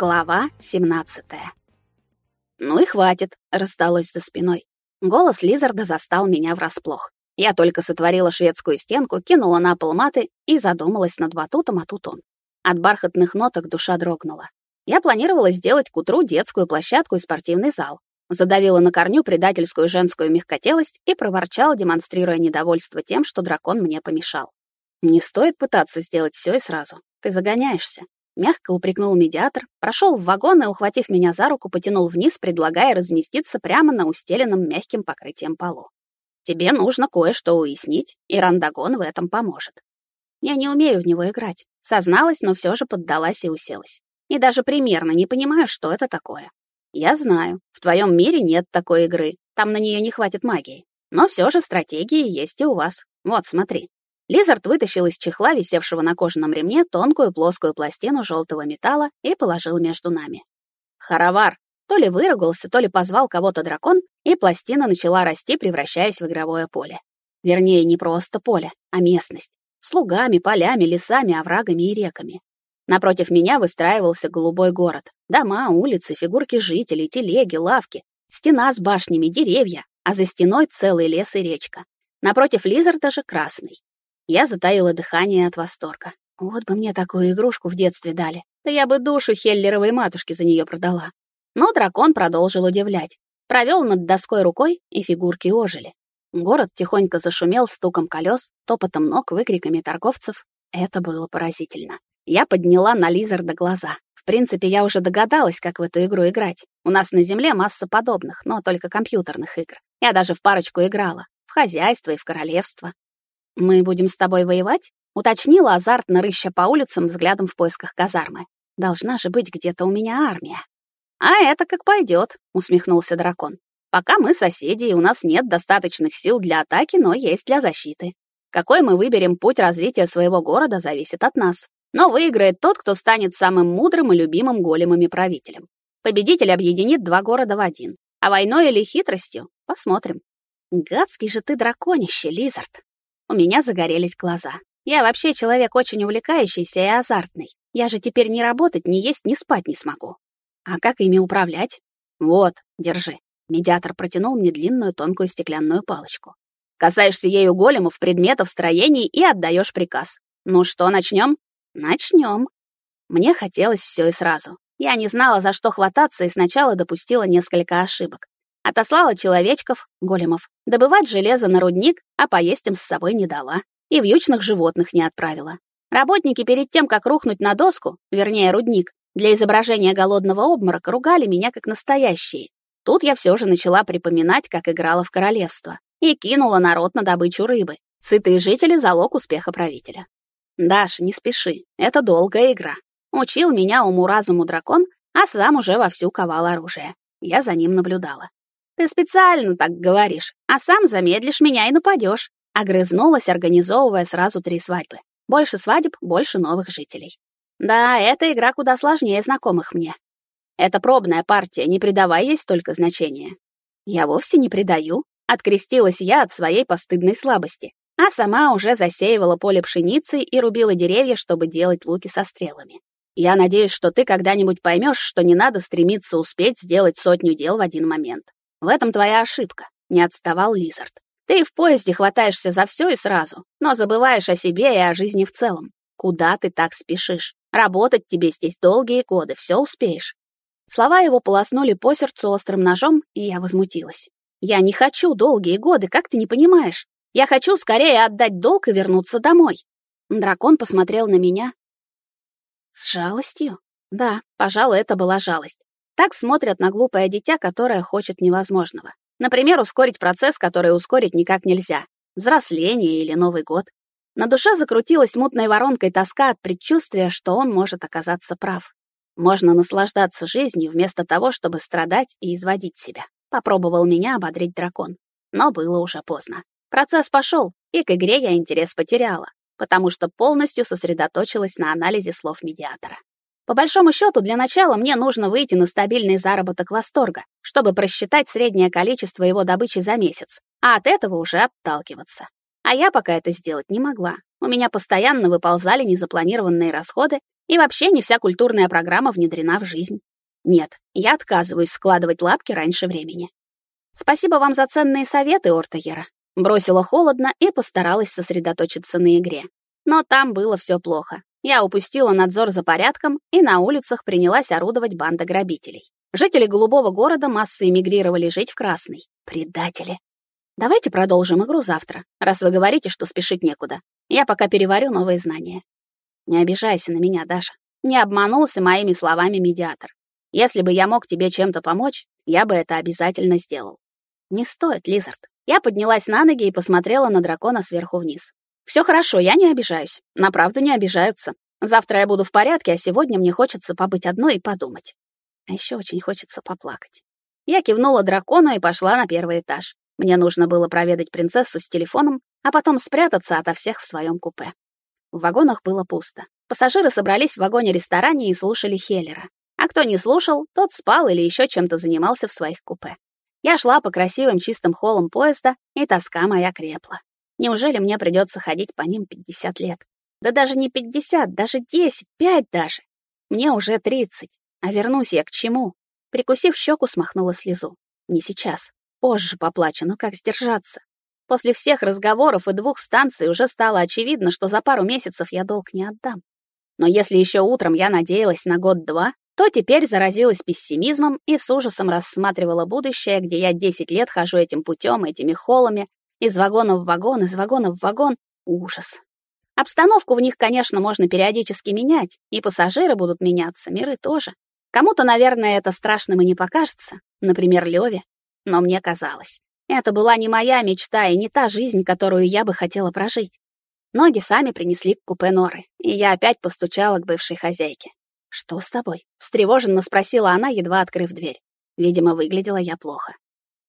Глава 17. Ну и хватит, раздалось за спиной. Голос Лизарда застал меня врасплох. Я только сотворила шведскую стенку, кинула на пол маты и задумалась над батутом, а тут он. От бархатных ноток душа дрогнула. Я планировала сделать к утру детскую площадку и спортивный зал. Задавила на корню предательскую женскую мягкотелость и проворчала, демонстрируя недовольство тем, что дракон мне помешал. Не стоит пытаться сделать все и сразу. Ты загоняешься. Мягко упрекнул медиатор, прошел в вагон и, ухватив меня за руку, потянул вниз, предлагая разместиться прямо на устеленном мягким покрытием полу. «Тебе нужно кое-что уяснить, и Рандагон в этом поможет». Я не умею в него играть. Созналась, но все же поддалась и уселась. И даже примерно не понимаю, что это такое. Я знаю, в твоем мире нет такой игры, там на нее не хватит магии. Но все же стратегии есть и у вас. Вот, смотри. Лизард вытащил из чехла, висевшего на кожаном ремне, тонкую плоскую пластину желтого металла и положил между нами. Харовар! То ли выругался, то ли позвал кого-то дракон, и пластина начала расти, превращаясь в игровое поле. Вернее, не просто поле, а местность. С лугами, полями, лесами, оврагами и реками. Напротив меня выстраивался голубой город. Дома, улицы, фигурки жителей, телеги, лавки, стена с башнями, деревья, а за стеной целый лес и речка. Напротив Лизарда же красный. Я затаила дыхание от восторга. Вот бы мне такую игрушку в детстве дали. Да я бы душу Хеллеровой матушке за нее продала. Но дракон продолжил удивлять. Провел над доской рукой, и фигурки ожили. Город тихонько зашумел стуком колес, топотом ног, выкриками торговцев. Это было поразительно. Я подняла на Лизарда глаза. В принципе, я уже догадалась, как в эту игру играть. У нас на Земле масса подобных, но только компьютерных игр. Я даже в парочку играла. В хозяйство и в королевство. «Мы будем с тобой воевать?» — уточнила азартно рыща по улицам взглядом в поисках казармы. «Должна же быть где-то у меня армия». «А это как пойдет», — усмехнулся дракон. «Пока мы соседи, и у нас нет достаточных сил для атаки, но есть для защиты. Какой мы выберем путь развития своего города, зависит от нас. Но выиграет тот, кто станет самым мудрым и любимым големами правителем. Победитель объединит два города в один. А войной или хитростью — посмотрим. Гадский же ты драконище, Лизард. У меня загорелись глаза. Я вообще человек очень увлекающийся и азартный. Я же теперь ни работать, ни есть, ни спать не смогу. А как ими управлять? Вот, держи. Медиатор протянул мне длинную тонкую стеклянную палочку. Касаешься ею големов, предметов, строений и отдаешь приказ. Ну что, начнем? Начнем. Мне хотелось все и сразу. Я не знала, за что хвататься, и сначала допустила несколько ошибок. Отослала человечков, големов, добывать железо на рудник, а поесть им с собой не дала. И вьючных животных не отправила. Работники перед тем, как рухнуть на доску, вернее, рудник, для изображения голодного обморока ругали меня как настоящие. Тут я все же начала припоминать, как играла в королевство, и кинула народ на добычу рыбы. Сытые жители — залог успеха правителя. Даша, не спеши, это долгая игра. Учил меня уму-разуму дракон, а сам уже вовсю ковал оружие. Я за ним наблюдала. Ты специально так говоришь, а сам замедлишь меня и нападешь. Огрызнулась, организовывая сразу три свадьбы. Больше свадеб, больше новых жителей. Да, эта игра куда сложнее знакомых мне. Это пробная партия, не придавай ей столько значения. Я вовсе не придаю. Открестилась я от своей постыдной слабости, а сама уже засеивала поле пшеницей и рубила деревья, чтобы делать луки со стрелами. Я надеюсь, что ты когда-нибудь поймешь, что не надо стремиться успеть сделать сотню дел в один момент. В этом твоя ошибка, не отставал Лизард. Ты в поезде хватаешься за все и сразу, но забываешь о себе и о жизни в целом. Куда ты так спешишь? Работать тебе здесь долгие годы, все успеешь. Слова его полоснули по сердцу острым ножом, и я возмутилась. Я не хочу долгие годы, как ты не понимаешь? Я хочу скорее отдать долг и вернуться домой. Дракон посмотрел на меня с жалостью. Да, пожалуй, это была жалость. Так смотрят на глупое дитя, которое хочет невозможного. Например, ускорить процесс, который ускорить никак нельзя. Взросление или Новый год. На душе закрутилась мутной воронкой тоска от предчувствия, что он может оказаться прав. Можно наслаждаться жизнью вместо того, чтобы страдать и изводить себя. Попробовал меня ободрить дракон. Но было уже поздно. Процесс пошел, и к игре я интерес потеряла, потому что полностью сосредоточилась на анализе слов медиатора. По большому счету, для начала мне нужно выйти на стабильный заработок восторга, чтобы просчитать среднее количество его добычи за месяц, а от этого уже отталкиваться. А я пока это сделать не могла. У меня постоянно выползали незапланированные расходы, И вообще не вся культурная программа внедрена в жизнь. Нет, я отказываюсь складывать лапки раньше времени. Спасибо вам за ценные советы, Ортаера. Бросила холодно и постаралась сосредоточиться на игре. Но там было все плохо. Я упустила надзор за порядком, и на улицах принялась орудовать банда грабителей. Жители голубого города массой эмигрировали жить в красный. Предатели. Давайте продолжим игру завтра, раз вы говорите, что спешить некуда. Я пока переварю новые знания. Не обижайся на меня, Даша. Не обманулся моими словами медиатор. Если бы я мог тебе чем-то помочь, я бы это обязательно сделал. Не стоит, Лизард. Я поднялась на ноги и посмотрела на дракона сверху вниз. Все хорошо, я не обижаюсь. На правду не обижаются. Завтра я буду в порядке, а сегодня мне хочется побыть одной и подумать. А еще очень хочется поплакать. Я кивнула дракону и пошла на первый этаж. Мне нужно было проведать принцессу с телефоном, а потом спрятаться ото всех в своем купе. В вагонах было пусто. Пассажиры собрались в вагоне-ресторане и слушали Хеллера. А кто не слушал, тот спал или еще чем-то занимался в своих купе. Я шла по красивым чистым холлам поезда, и тоска моя крепла. Неужели мне придется ходить по ним 50 лет? Да даже не 50, даже 10, 5 даже. Мне уже 30. А вернусь я к чему? Прикусив щеку, смахнула слезу. Не сейчас. Позже поплачу, но как сдержаться? После всех разговоров и двух станций уже стало очевидно, что за пару месяцев я долг не отдам. Но если еще утром я надеялась на год-два, то теперь заразилась пессимизмом и с ужасом рассматривала будущее, где я 10 лет хожу этим путем, этими холлами, из вагона в вагон, из вагона в вагон. Ужас. Обстановку в них, конечно, можно периодически менять, и пассажиры будут меняться, миры тоже. Кому-то, наверное, это страшным и не покажется, например, Леве, но мне казалось. Это была не моя мечта и не та жизнь, которую я бы хотела прожить. Ноги сами принесли к купе Норы, и я опять постучала к бывшей хозяйке. «Что с тобой?» — встревоженно спросила она, едва открыв дверь. Видимо, выглядела я плохо.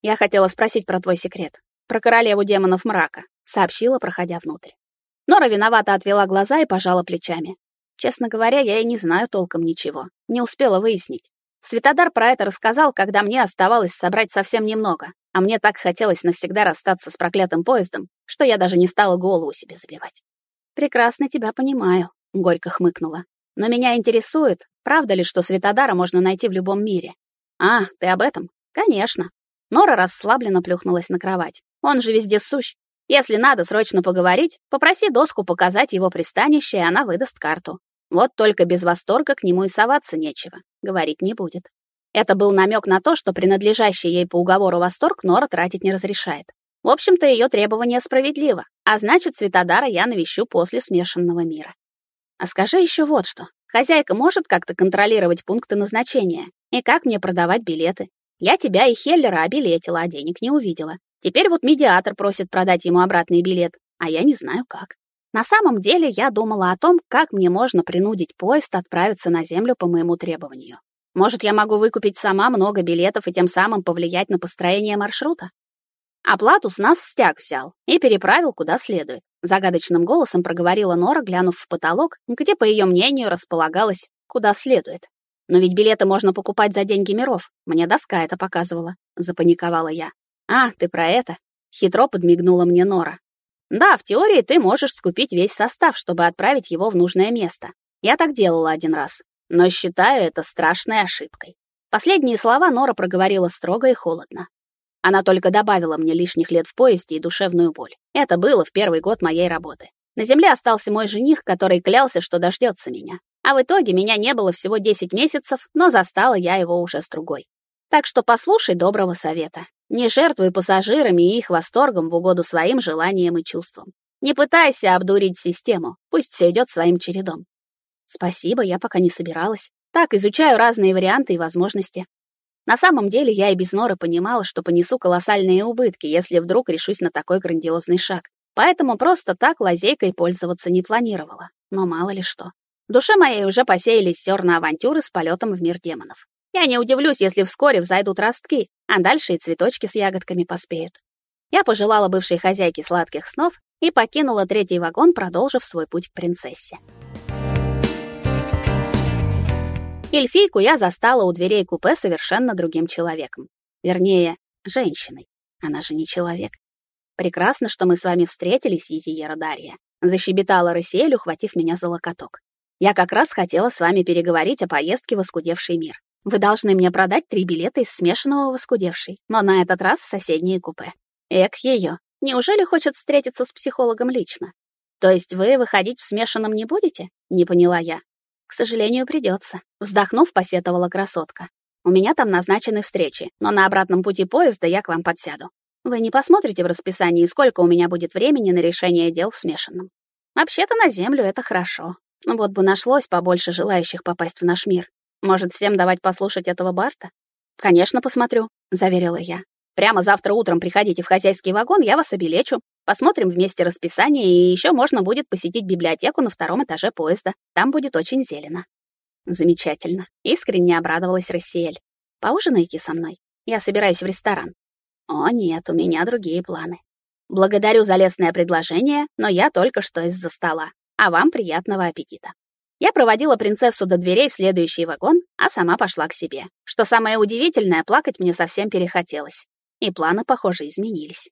«Я хотела спросить про твой секрет. Про королеву демонов мрака», — сообщила, проходя внутрь. Нора виновато отвела глаза и пожала плечами. Честно говоря, я и не знаю толком ничего. Не успела выяснить. Светодар про это рассказал, когда мне оставалось собрать совсем немного, а мне так хотелось навсегда расстаться с проклятым поездом, что я даже не стала голову себе забивать. «Прекрасно тебя понимаю», — горько хмыкнула. «Но меня интересует, правда ли, что Светодара можно найти в любом мире?» «А, ты об этом?» «Конечно». Нора расслабленно плюхнулась на кровать. «Он же везде сущ. Если надо срочно поговорить, попроси доску показать его пристанище, и она выдаст карту. Вот только без восторга к нему и соваться нечего, говорить не будет. Это был намек на то, что принадлежащий ей по уговору восторг Нора тратить не разрешает. В общем-то, ее требование справедливо, а значит, Светодара я навещу после смешанного мира. А скажи еще вот что. Хозяйка может как-то контролировать пункты назначения? И как мне продавать билеты? Я тебя и Хеллера обилетила, а денег не увидела. Теперь вот медиатор просит продать ему обратный билет, а я не знаю как. На самом деле я думала о том, как мне можно принудить поезд отправиться на Землю по моему требованию. Может, я могу выкупить сама много билетов и тем самым повлиять на построение маршрута? Оплату с нас стяг взял и переправил куда следует. Загадочным голосом проговорила Нора, глянув в потолок, где, по ее мнению, располагалось куда следует. Но ведь билеты можно покупать за деньги миров. Мне доска это показывала. Запаниковала я. А, ты про это? Хитро подмигнула мне Нора. Да, в теории ты можешь скупить весь состав, чтобы отправить его в нужное место. Я так делала один раз, но считаю это страшной ошибкой. Последние слова Нора проговорила строго и холодно. Она только добавила мне лишних лет в поезде и душевную боль. Это было в первый год моей работы. На земле остался мой жених, который клялся, что дождется меня. А в итоге меня не было всего 10 месяцев, но застала я его уже с другой. Так что послушай доброго совета. Не жертвуй пассажирами и их восторгом в угоду своим желаниям и чувствам. Не пытайся обдурить систему, пусть все идет своим чередом. Спасибо, я пока не собиралась. Так, изучаю разные варианты и возможности. На самом деле я и без Норы понимала, что понесу колоссальные убытки, если вдруг решусь на такой грандиозный шаг. Поэтому просто так лазейкой пользоваться не планировала. Но мало ли что. В душе моей уже посеялись зерна авантюры с полетом в мир демонов. Я не удивлюсь, если вскоре взойдут ростки, а дальше и цветочки с ягодками поспеют. Я пожелала бывшей хозяйке сладких снов и покинула третий вагон, продолжив свой путь к принцессе. Эльфийку я застала у дверей купе совершенно другим человеком. Вернее, женщиной. Она же не человек. Прекрасно, что мы с вами встретились, Изиера Дарья. Защебетала Рысиэль, ухватив меня за локоток. Я как раз хотела с вами переговорить о поездке в Оскудевший мир. Вы должны мне продать три билета из смешанного в Оскудевший, но на этот раз в соседнее купе. Эк ее. Неужели хочет встретиться с психологом лично? То есть вы выходить в смешанном не будете? Не поняла я. К сожалению, придется. Вздохнув, посетовала красотка. У меня там назначены встречи, но на обратном пути поезда я к вам подсяду. Вы не посмотрите в расписании, сколько у меня будет времени на решение дел в смешанном. Вообще-то на землю это хорошо. Вот бы нашлось побольше желающих попасть в наш мир. Может, всем давать послушать этого Барта? Конечно, посмотрю, заверила я. Прямо завтра утром приходите в хозяйский вагон, я вас обелечу. Посмотрим вместе расписание, и еще можно будет посетить библиотеку на втором этаже поезда. Там будет очень зелено. Замечательно. Искренне обрадовалась Рассиэль. Поужинаете со мной? Я собираюсь в ресторан. О, нет, у меня другие планы. Благодарю за лестное предложение, но я только что из-за стола. А вам приятного аппетита. Я проводила принцессу до дверей в следующий вагон, а сама пошла к себе. Что самое удивительное, плакать мне совсем перехотелось. И планы, похоже, изменились.